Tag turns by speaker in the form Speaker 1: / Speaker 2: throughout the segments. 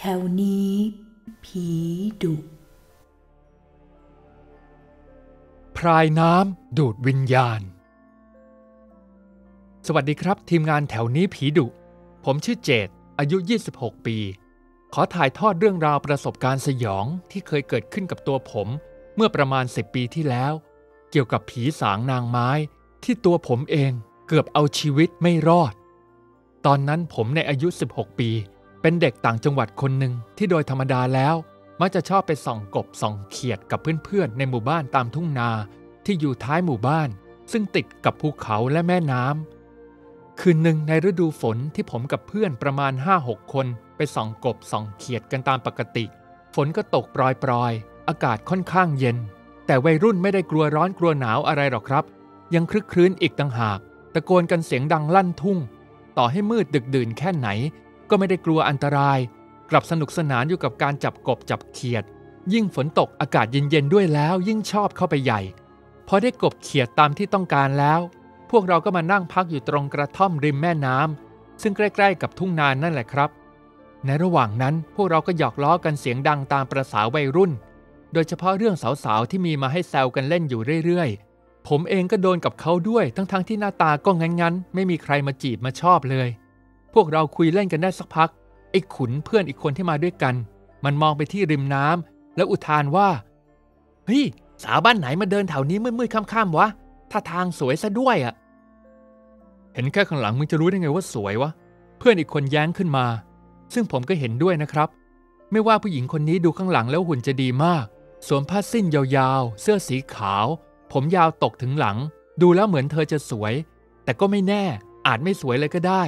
Speaker 1: แถวนี้ ผีดุ
Speaker 2: พรายน้ำดูดวิญญาณ สวัสดีครับทีมงานแถวนี้ผีดุ ผมชื่อเจต อายุ 26 ปี ขอถ่ายทอดเรื่องราวประสบการณ์สยองที่เคยเกิดขึ้นกับตัวผมเมื่อประมาณ 10 ปีที่แล้ว เกี่ยวกับผีสางนางไม้ที่ตัวผมเองเกือบเอาชีวิตไม่รอด ตอนนั้นผมในอายุ 16 ปี เป็นเด็กต่างจังหวัดคนหนึ่งที่โดยธรรมดาแล้ว มักจะชอบไปส่องกบส่องเขียดกับเพื่อนๆ ในหมู่บ้านตามทุ่งนาที่อยู่ท้ายหมู่บ้าน ซึ่งติดกับภูเขาและแม่น้ำคืนหนึ่งในฤดูฝนที่ผมกับเพื่อนประมาณ 5-6 คน ไปส่องกบส่องเขียดกันตามปกติ ฝนก็ตกปรอยๆ อากาศค่อนข้างเย็น แต่วัยรุ่นไม่ได้กลัวร้อนกลัวหนาวอะไรหรอกครับ ยังคลึกครื้นอีกต่างหาก ตะโกนกันเสียงดังลั่นทุ่ง ต่อให้มืดดึกดื่นแค่ไหน ก็ไม่ได้กลัวอันตราย กลับสนุกสนานอยู่กับการจับกบจับเขียด ยิ่งฝนตกอากาศเย็นๆด้วยแล้ว ยิ่งชอบเข้าไปใหญ่ พอได้กบเขียดตามที่ต้องการแล้ว พวกเราก็มานั่งพักอยู่ตรงกระท่อมริมแม่น้ำซึ่งใกล้ๆกับทุ่งนานั่นแหละครับ ในระหว่างนั้นพวกเราก็หยอกล้อกันเสียงดังตามประษาวัยรุ่น โดยเฉพาะเรื่องสาวๆที่มีมาให้แซวกันเล่นอยู่เรื่อยๆผมเองก็โดนกับเขาด้วยทั้งๆทที่หน้าตาก็งั้นๆ ไม่มีใครมาจีบมาชอบเลย พวกเราคุยเล่นกันได้สักพักไอ้ขุนเพื่อนอีกคนที่มาด้วยกัน มันมองไปที่ริมน้ำแล้วอุทานว่าเฮ้ยสาวบ้านไหนมาเดินแถวนี้มืดๆค่ำๆวะท่าทางสวยซะด้วยอะ่ะเห็นแค่ข้างหลังมึงจะรู้ได้ไงว่าสวยวะเพื่อนอีกคนแย้งขึ้นมา ซึ่งผมก็เห็นด้วยนะครับ ไม่ว่าผู้หญิงคนนี้ดูข้างหลังแล้วหุ่นจะดีมากสวมผ้าสิ้นยาวๆ เสื้อสีขาว ผมยาวตกถึงหลัง ดูแล้วเหมือนเธอจะสวย แต่ก็ไม่แน่อาจไม่สวยเลยก็ได้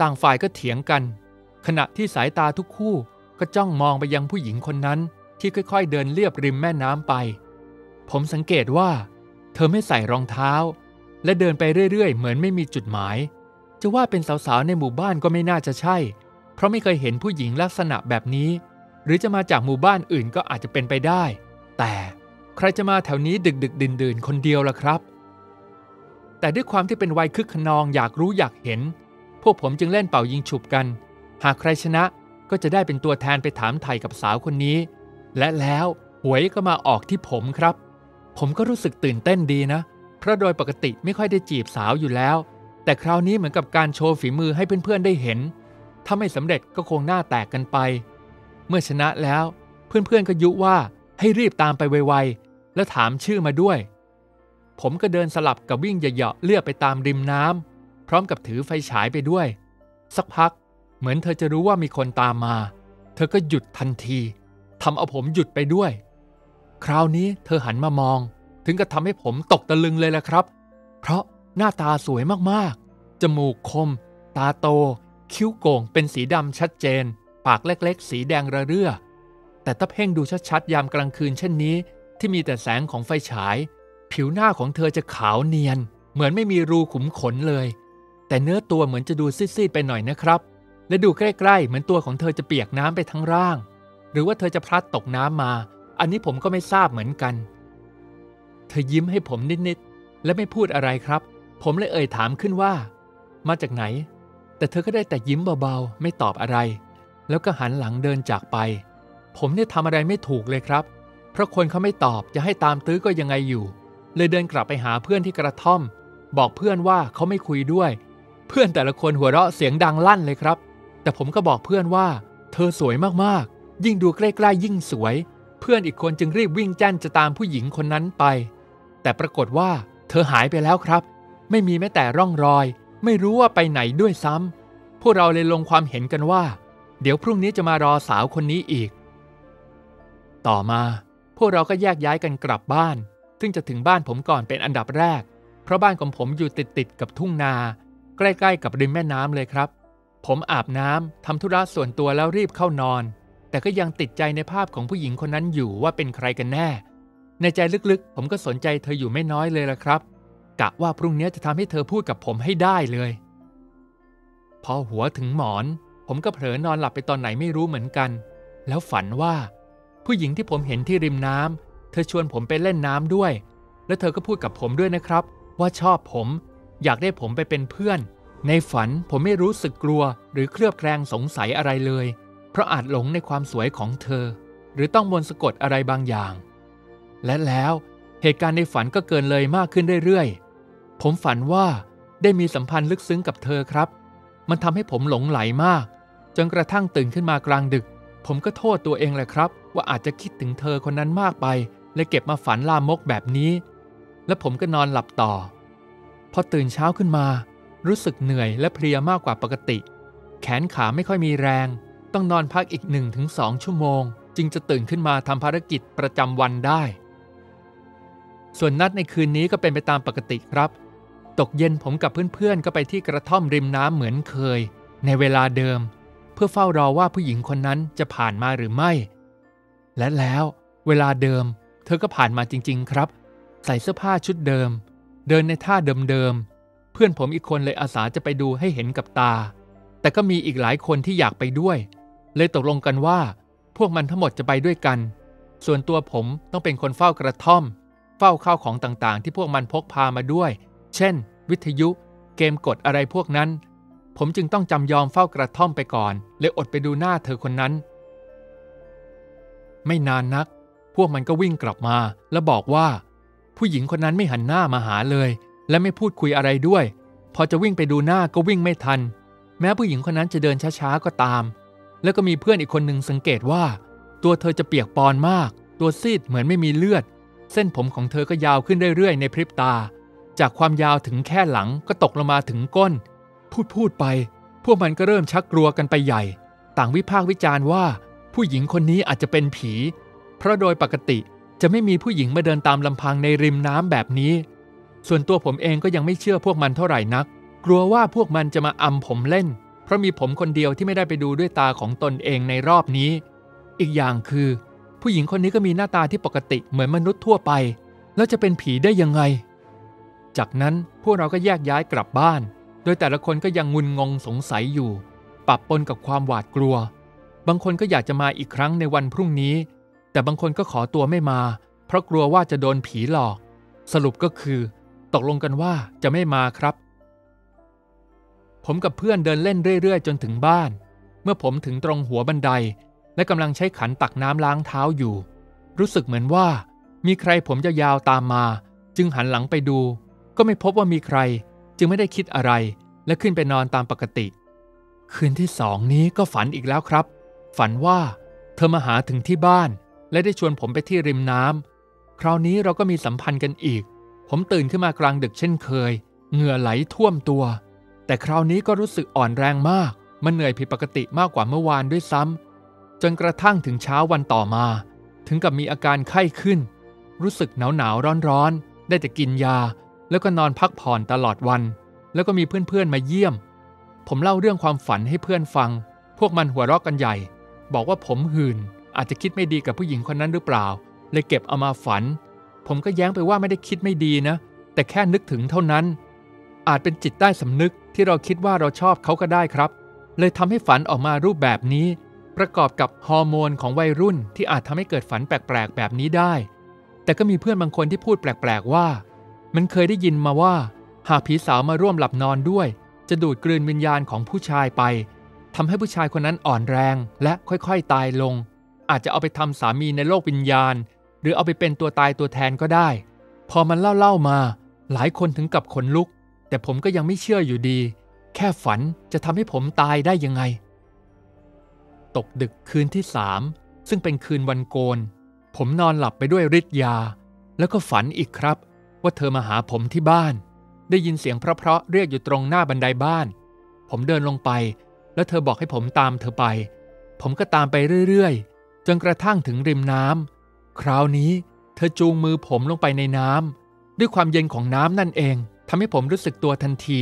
Speaker 2: ต่างฝ่ายก็เถียงกัน ขณะที่สายตาทุกคู่ก็จ้องมองไปยังผู้หญิงคนนั้นที่ค่อยๆ เดินเลียบริมแม่น้ำไป ผมสังเกตว่า เธอไม่ใส่รองเท้า และเดินไปเรื่อยๆ เหมือนไม่มีจุดหมาย จะว่าเป็นสาวๆ ในหมู่บ้านก็ไม่น่าจะใช่ เพราะไม่เคยเห็นผู้หญิงลักษณะแบบนี้ หรือจะมาจากหมู่บ้านอื่นก็อาจจะเป็นไปได้ แต่ใครจะมาแถวนี้ดึกดึกดื่นๆ คนเดียวล่ะครับ แต่ด้วยความที่เป็นวัยคึกขนองอยากรู้อยากเห็น วกผมจึงเล่นเป่ายิงฉุบกัน หากใครชนะก็จะได้เป็นตัวแทนไปถามไทยกับสาวคนนี้ และแล้วหวยก็มาออกที่ผมครับ ผมก็รู้สึกตื่นเต้นดีนะ เพราะโดยปกติไม่ค่อยได้จีบสาวอยู่แล้ว แต่คราวนี้เหมือนกับการโชว์ฝีมือให้เพื่อนๆได้เห็น ถ้าไม่สำเร็จก็คงหน้าแตกกันไป เมื่อชนะแล้วเพื่อนๆก็ยุว่าให้รีบตามไปไวๆ แล้วถามชื่อมาด้วย ผมก็เดินสลับกับวิ่งเหยาะๆเลือกไปตามริมน้ำ พร้อมกับถือไฟฉายไปด้วย สักพัก เหมือนเธอจะรู้ว่ามีคนตามมา เธอก็หยุดทันทีทำเอาผมหยุดไปด้วย คราวนี้เธอหันมามอง ถึงกับทำให้ผมตกตะลึงเลยละครับ เพราะหน้าตาสวยมากๆ จมูกคม ตาโต คิ้วโก่งเป็นสีดำชัดเจน ปากเล็กๆ สีแดงระเรื่อ แต่ถ้าเพ่งดูชัดๆ ยามกลางคืนเช่นนี้ ที่มีแต่แสงของไฟฉาย ผิวหน้าของเธอจะขาวเนียน เหมือนไม่มีรูขุมขนเลย แต่เนื้อตัวเหมือนจะดูซีดๆไปหน่อยนะครับ และดูใกล้ๆ เหมือนตัวของเธอจะเปียกน้ำไปทั้งร่าง หรือว่าเธอจะพลัดตกน้ำมา อันนี้ผมก็ไม่ทราบเหมือนกัน เธอยิ้มให้ผมนิดๆ และไม่พูดอะไรครับ ผมเลยเอ่ยถามขึ้นว่า มาจากไหน แต่เธอก็ได้แต่ยิ้มเบาๆ ไม่ตอบอะไร แล้วก็หันหลังเดินจากไป ผมเนี่ยทำอะไรไม่ถูกเลยครับ เพราะคนเขาไม่ตอบจะให้ตามตื้อก็ยังไงอยู่ เลยเดินกลับไปหาเพื่อนที่กระท่อม บอกเพื่อนว่าเขาไม่คุยด้วย เพื่อนแต่ละคนหัวเราะเสียงดังลั่นเลยครับ แต่ผมก็บอกเพื่อนว่า เธอสวยมากๆ ยิ่งดูใกล้ๆยิ่งสวย เพื่อนอีกคนจึงรีบวิ่งแจ้นจะตามผู้หญิงคนนั้นไป แต่ปรากฏว่า เธอหายไปแล้วครับ ไม่มีแม้แต่ร่องรอย ไม่รู้ว่าไปไหนด้วยซ้ำพวกเราเลยลงความเห็นกันว่า เดี๋ยวพรุ่งนี้จะมารอสาวคนนี้อีก ต่อมา พวกเราก็แยกย้ายกันกลับบ้าน ซึ่งจะถึงบ้านผมก่อนเป็นอันดับแรก เพราะบ้านของผมอยู่ติดติดๆกับทุ่งนา ใกล้ๆกับริมแม่น้ำเลยครับ ผมอาบน้ำทำธุระส่วนตัวแล้วรีบเข้านอน แต่ก็ยังติดใจในภาพของผู้หญิงคนนั้นอยู่ว่าเป็นใครกันแน่ ในใจลึกๆ ผมก็สนใจเธออยู่ไม่น้อยเลยละครับ กะว่าพรุ่งนี้จะทำให้เธอพูดกับผมให้ได้เลย พอหัวถึงหมอน ผมก็เผลอนอนหลับไปตอนไหนไม่รู้เหมือนกัน แล้วฝันว่า ผู้หญิงที่ผมเห็นที่ริมน้ำเธอชวนผมไปเล่นน้ำด้วย และเธอก็พูดกับผมด้วยนะครับ ว่าชอบผม อยากได้ผมไปเป็นเพื่อน ในฝันผมไม่รู้สึกกลัว หรือเคลือบแคลงสงสัยอะไรเลย เพราะอาจหลงในความสวยของเธอ หรือต้องมนต์สะกดอะไรบางอย่าง และแล้วเหตุการณ์ในฝันก็เกินเลยมากขึ้นเรื่อยๆ ผมฝันว่าได้มีสัมพันธ์ลึกซึ้งกับเธอครับ มันทำให้ผมหลงไหลมาก จนกระทั่งตื่นขึ้นมากลางดึก ผมก็โทษตัวเองแหละครับ ว่าอาจจะคิดถึงเธอคนนั้นมากไปเลยเก็บมาฝันลามกแบบนี้ และผมก็นอนหลับต่อ พอตื่นเช้าขึ้นมา รู้สึกเหนื่อยและเพลียมากกว่าปกติ แขนขาไม่ค่อยมีแรง ต้องนอนพักอีกหนึ่งถึงสองชั่วโมง จึงจะตื่นขึ้นมาทำภารกิจประจำวันได้ ส่วนนัดในคืนนี้ก็เป็นไปตามปกติครับ ตกเย็นผมกับเพื่อนๆ ก็ไปที่กระท่อมริมน้ำเหมือนเคย ในเวลาเดิม เพื่อเฝ้ารอว่าผู้หญิงคนนั้นจะผ่านมาหรือไม่ และแล้ว เวลาเดิม เธอก็ผ่านมาจริง ๆ ครับ ใส่เสื้อผ้าชุดเดิม เดินในท่าเดิมๆ เพื่อนผมอีกคนเลยอาสาจะไปดูให้เห็นกับตา แต่ก็มีอีกหลายคนที่อยากไปด้วย เลยตกลงกันว่า พวกมันทั้งหมดจะไปด้วยกัน ส่วนตัวผมต้องเป็นคนเฝ้ากระท่อม เฝ้าข้าวของต่างๆ ที่พวกมันพกพามาด้วย เช่น วิทยุ เกมกดอะไรพวกนั้น ผมจึงต้องจำยอมเฝ้ากระท่อมไปก่อน เลยอดไปดูหน้าเธอคนนั้น ไม่นานนัก พวกมันก็วิ่งกลับมา แล้วบอกว่า ผู้หญิงคนนั้นไม่หันหน้ามาหาเลย และไม่พูดคุยอะไรด้วย พอจะวิ่งไปดูหน้าก็วิ่งไม่ทัน แม้ผู้หญิงคนนั้นจะเดินช้าๆก็ตาม แล้วก็มีเพื่อนอีกคนหนึ่งสังเกตว่า ตัวเธอจะเปียกปอนมาก ตัวซีดเหมือนไม่มีเลือด เส้นผมของเธอก็ยาวขึ้นเรื่อยๆในพริบตา จากความยาวถึงแค่หลังก็ตกลงมาถึงก้น พูดพูดไป พวกมันก็เริ่มชักกลัวกันไปใหญ่ ต่างวิพากษ์วิจารณ์ว่า ผู้หญิงคนนี้อาจจะเป็นผี เพราะโดยปกติ จะไม่มีผู้หญิงมาเดินตามลำพังในริมน้ำแบบนี้ ส่วนตัวผมเองก็ยังไม่เชื่อพวกมันเท่าไหร่นัก กลัวว่าพวกมันจะมาอำผมเล่น เพราะมีผมคนเดียวที่ไม่ได้ไปดูด้วยตาของตนเองในรอบนี้ อีกอย่างคือ ผู้หญิงคนนี้ก็มีหน้าตาที่ปกติเหมือนมนุษย์ทั่วไป แล้วจะเป็นผีได้ยังไง จากนั้นพวกเราก็แยกย้ายกลับบ้าน โดยแต่ละคนก็ยังงุนงงสงสัยอยู่ ปรับปนกับความหวาดกลัว บางคนก็อยากจะมาอีกครั้งในวันพรุ่งนี้ แต่บางคนก็ขอตัวไม่มา เพราะกลัวว่าจะโดนผีหลอก สรุปก็คือ ตกลงกันว่าจะไม่มาครับ ผมกับเพื่อนเดินเล่นเรื่อยๆ จนถึงบ้าน เมื่อผมถึงตรงหัวบันได และกำลังใช้ขันตักน้ำล้างเท้าอยู่ รู้สึกเหมือนว่า มีใครผมยาวๆตามมา จึงหันหลังไปดู ก็ไม่พบว่ามีใคร จึงไม่ได้คิดอะไร และขึ้นไปนอนตามปกติ คืนที่สองนี้ก็ฝันอีกแล้วครับ ฝันว่า เธอมาหาถึงที่บ้าน และได้ชวนผมไปที่ริมน้ำคราวนี้เราก็มีสัมพันธ์กันอีก ผมตื่นขึ้นมากลางดึกเช่นเคย เหงื่อไหลท่วมตัว แต่คราวนี้ก็รู้สึกอ่อนแรงมาก มันเหนื่อยผิดปกติมากกว่าเมื่อวานด้วยซ้ำจนกระทั่งถึงเช้าวันต่อมา ถึงกับมีอาการไข้ขึ้น รู้สึกหนาวหนาวร้อนร้อนได้แต่กินยา แล้วก็นอนพักผ่อนตลอดวัน แล้วก็มีเพื่อนๆมาเยี่ยม ผมเล่าเรื่องความฝันให้เพื่อนฟัง พวกมันหัวเราะกันใหญ่ บอกว่าผมหื่น อาจจะคิดไม่ดีกับผู้หญิงคนนั้นหรือเปล่า เลยเก็บเอามาฝัน ผมก็แย้งไปว่าไม่ได้คิดไม่ดีนะ แต่แค่นึกถึงเท่านั้น อาจเป็นจิตใต้สำนึกที่เราคิดว่าเราชอบเขาก็ได้ครับ เลยทำให้ฝันออกมารูปแบบนี้ ประกอบกับฮอร์โมนของวัยรุ่นที่อาจทำให้เกิดฝันแปลกๆ แบบนี้ได้ แต่ก็มีเพื่อนบางคนที่พูดแปลกๆว่า มันเคยได้ยินมาว่า หากผีสาวมาร่วมหลับนอนด้วย จะดูดกลืนวิญญาณของผู้ชายไปทำให้ผู้ชายคนนั้นอ่อนแรงและค่อยๆ ตายลง อาจจะเอาไปทำสามีในโลกวิญญาณ หรือเอาไปเป็นตัวตายตัวแทนก็ได้ พอมันเล่าๆมา หลายคนถึงกับขนลุก แต่ผมก็ยังไม่เชื่ออยู่ดี แค่ฝันจะทำให้ผมตายได้ยังไง ตกดึกคืนที่สามซึ่งเป็นคืนวันโกน ผมนอนหลับไปด้วยฤทธิ์ยา แล้วก็ฝันอีกครับ ว่าเธอมาหาผมที่บ้าน ได้ยินเสียงเพราะๆเรียกอยู่ตรงหน้าบันไดบ้าน ผมเดินลงไป แล้วเธอบอกให้ผมตามเธอไป ผมก็ตามไปเรื่อยๆ จนกระทั่งถึงริมน้ำคราวนี้เธอจูงมือผมลงไปในน้ำด้วยความเย็นของน้ำนั่นเองทำให้ผมรู้สึกตัวทันที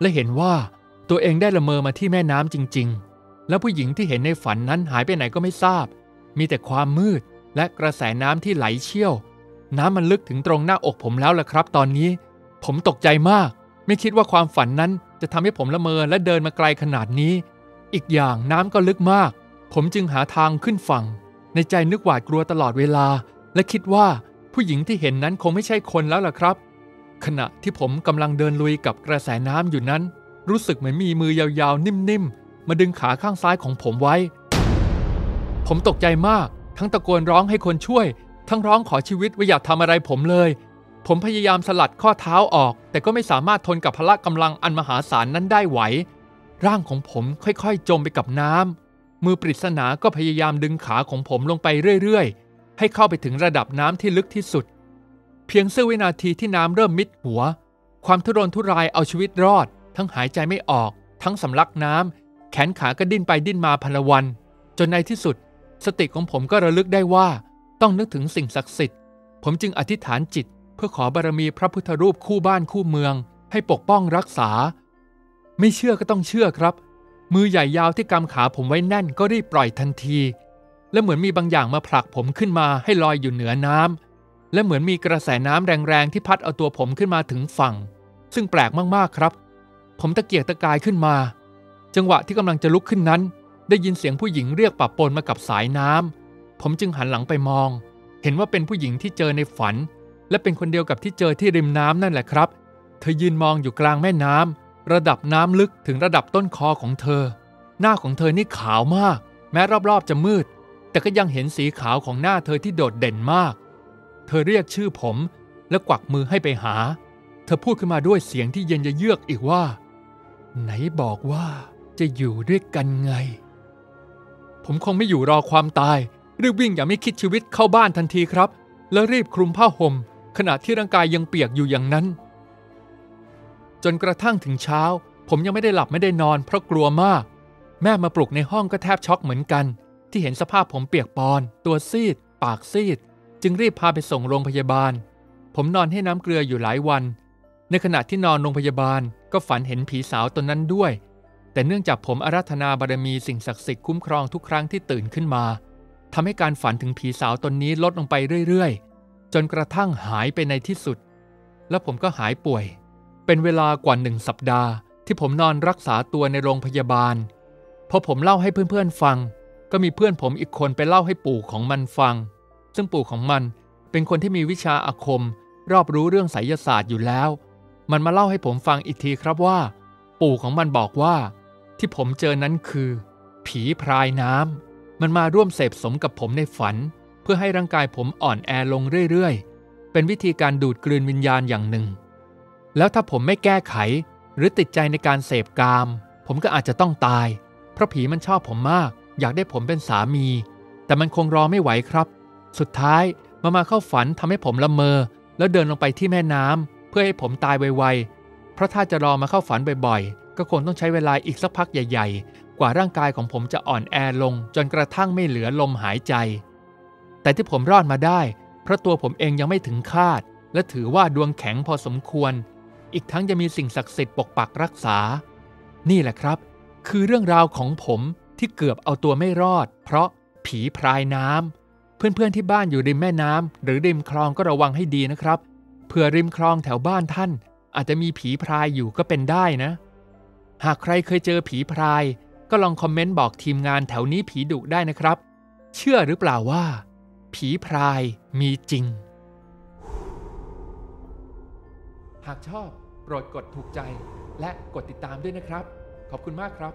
Speaker 2: และเห็นว่าตัวเองได้ละเมอมาที่แม่น้ำจริง ๆ แล้วผู้หญิงที่เห็นในฝันนั้นหายไปไหนก็ไม่ทราบ มีแต่ความมืดและกระแสน้ำที่ไหลเชี่ยว น้ำมันลึกถึงตรงหน้าอกผมแล้วล่ะครับ ตอนนี้ ผมตกใจมาก ไม่คิดว่าความฝันนั้นจะทำให้ผมละเมอและเดินมาไกลขนาดนี้ อีกอย่างน้ำก็ลึกมาก ผมจึงหาทางขึ้นฝั่ง ในใจนึกหวาดกลัวตลอดเวลา และคิดว่าผู้หญิงที่เห็นนั้นคงไม่ใช่คนแล้วล่ะครับ ขณะที่ผมกำลังเดินลุยกับกระแสน้ำอยู่นั้น รู้สึกเหมือนมีมือยาวๆ นิ่มๆ มาดึงขาข้างซ้ายของผมไว้ ผมตกใจมาก ทั้งตะโกนร้องให้คนช่วย ทั้งร้องขอชีวิตว่าอย่าทำอะไรผมเลย ผมพยายามสลัดข้อเท้าออก แต่ก็ไม่สามารถทนกับพละกำลังอันมหาศาลนั้นได้ไหว ร่างของผมค่อยๆ จมไปกับน้ำ มือปริศนาก็พยายามดึงขาของผมลงไปเรื่อยๆ ให้เข้าไปถึงระดับน้ำที่ลึกที่สุด เพียงเสี้ยววินาทีที่น้ำเริ่มมิดหัว ความทุรนทุรายเอาชีวิตรอด ทั้งหายใจไม่ออก ทั้งสำลักน้ำแขนขาก็ดิ้นไปดิ้นมาพลวัน จนในที่สุด สติของผมก็ระลึกได้ว่า ต้องนึกถึงสิ่งศักดิ์สิทธิ์ ผมจึงอธิษฐานจิต เพื่อขอบารมีพระพุทธรูปคู่บ้านคู่เมือง ให้ปกป้องรักษา ไม่เชื่อก็ต้องเชื่อครับ มือใหญ่ยาวที่กำขาผมไว้แน่นก็รีบปล่อยทันที และเหมือนมีบางอย่างมาผลักผมขึ้นมาให้ลอยอยู่เหนือน้ำและเหมือนมีกระแสน้ำแรงๆที่พัดเอาตัวผมขึ้นมาถึงฝั่ง ซึ่งแปลกมากๆครับ ผมตะเกียกตะกายขึ้นมา จังหวะที่กำลังจะลุกขึ้นนั้น ได้ยินเสียงผู้หญิงเรียกปะปนมากับสายน้ำผมจึงหันหลังไปมอง เห็นว่าเป็นผู้หญิงที่เจอในฝัน และเป็นคนเดียวกับที่เจอที่ริมน้ำนั่นแหละครับ เธอยืนมองอยู่กลางแม่น้ำ ระดับน้ำลึกถึงระดับต้นคอของเธอ หน้าของเธอนี่ขาวมาก แม้รอบๆจะมืด แต่ก็ยังเห็นสีขาวของหน้าเธอที่โดดเด่นมาก เธอเรียกชื่อผมและกวักมือให้ไปหา เธอพูดขึ้นมาด้วยเสียงที่เย็นจะเยือกอีกว่า ไหนบอกว่าจะอยู่ด้วยกันไง ผมคงไม่อยู่รอความตายรีบวิ่งอย่าไม่คิดชีวิตเข้าบ้านทันทีครับ แล้วรีบคลุมผ้าห่มขณะที่ร่างกายยังเปียกอยู่อย่างนั้น จนกระทั่งถึงเช้า ผมยังไม่ได้หลับไม่ได้นอน เพราะกลัวมาก แม่มาปลุกในห้องก็แทบช็อกเหมือนกัน ที่เห็นสภาพผมเปียกปอน ตัวซีด ปากซีด จึงรีบพาไปส่งโรงพยาบาล ผมนอนให้น้ำเกลืออยู่หลายวัน ในขณะที่นอนโรงพยาบาลก็ฝันเห็นผีสาวตนนั้นด้วย แต่เนื่องจากผมอาราธนาบารมีสิ่งศักดิ์สิทธิ์คุ้มครองทุกครั้งที่ตื่นขึ้นมาทำให้การฝันถึงผีสาวตนนี้ลดลงไปเรื่อยๆ จนกระทั่งหายไปในที่สุด แล้วผมก็หายป่วย เป็นเวลากว่าหนึ่งสัปดาห์ ที่ผมนอนรักษาตัวในโรงพยาบาล พอผมเล่าให้เพื่อนๆฟัง ก็มีเพื่อนผมอีกคนไปเล่าให้ปู่ของมันฟัง ซึ่งปู่ของมันเป็นคนที่มีวิชาอาคม รอบรู้เรื่องไสยศาสตร์อยู่แล้ว มันมาเล่าให้ผมฟังอีกทีครับว่า ปู่ของมันบอกว่า ที่ผมเจอนั้นคือ ผีพรายน้ำมันมาร่วมเสพสมกับผมในฝัน เพื่อให้ร่างกายผมอ่อนแอลงเรื่อยๆ เป็นวิธีการดูดกลืนวิญญาณอย่างหนึ่ง แล้วถ้าผมไม่แก้ไข หรือติดใจในการเสพกาม ผมก็อาจจะต้องตาย เพราะผีมันชอบผมมาก อยากได้ผมเป็นสามี แต่มันคงรอไม่ไหวครับ สุดท้ายมามาเข้าฝันทำให้ผมละเมอ แล้วเดินลงไปที่แม่น้ำเพื่อให้ผมตายไวๆ เพราะถ้าจะรอมาเข้าฝันบ่อยๆ ก็คงต้องใช้เวลาอีกสักพักใหญ่ ๆ กว่าร่างกายของผมจะอ่อนแอลง จนกระทั่งไม่เหลือลมหายใจ แต่ที่ผมรอดมาได้ เพราะตัวผมเองยังไม่ถึงคาด และถือว่าดวงแข็งพอสมควร อีกทั้งยังมีสิ่งศักดิ์สิทธิ์ปกปักรักษา นี่แหละครับ คือเรื่องราวของผมที่เกือบเอาตัวไม่รอด เพราะผีพรายน้ำเพื่อนๆที่บ้านอยู่ริมแม่น้ำหรือริมคลองก็ระวังให้ดีนะครับเผื่อริมคลองแถวบ้านท่าน อาจจะมีผีพรายอยู่ก็เป็นได้นะ หากใครเคยเจอผีพราย ก็ลองคอมเมนต์บอกทีมงานแถวนี้ผีดุได้นะครับ เชื่อหรือเปล่าว่า ผีพรายมีจริงากชอบโปรดกดถูกใจและกดติดตามด้วยนะครับ ขอบคุณมากครับ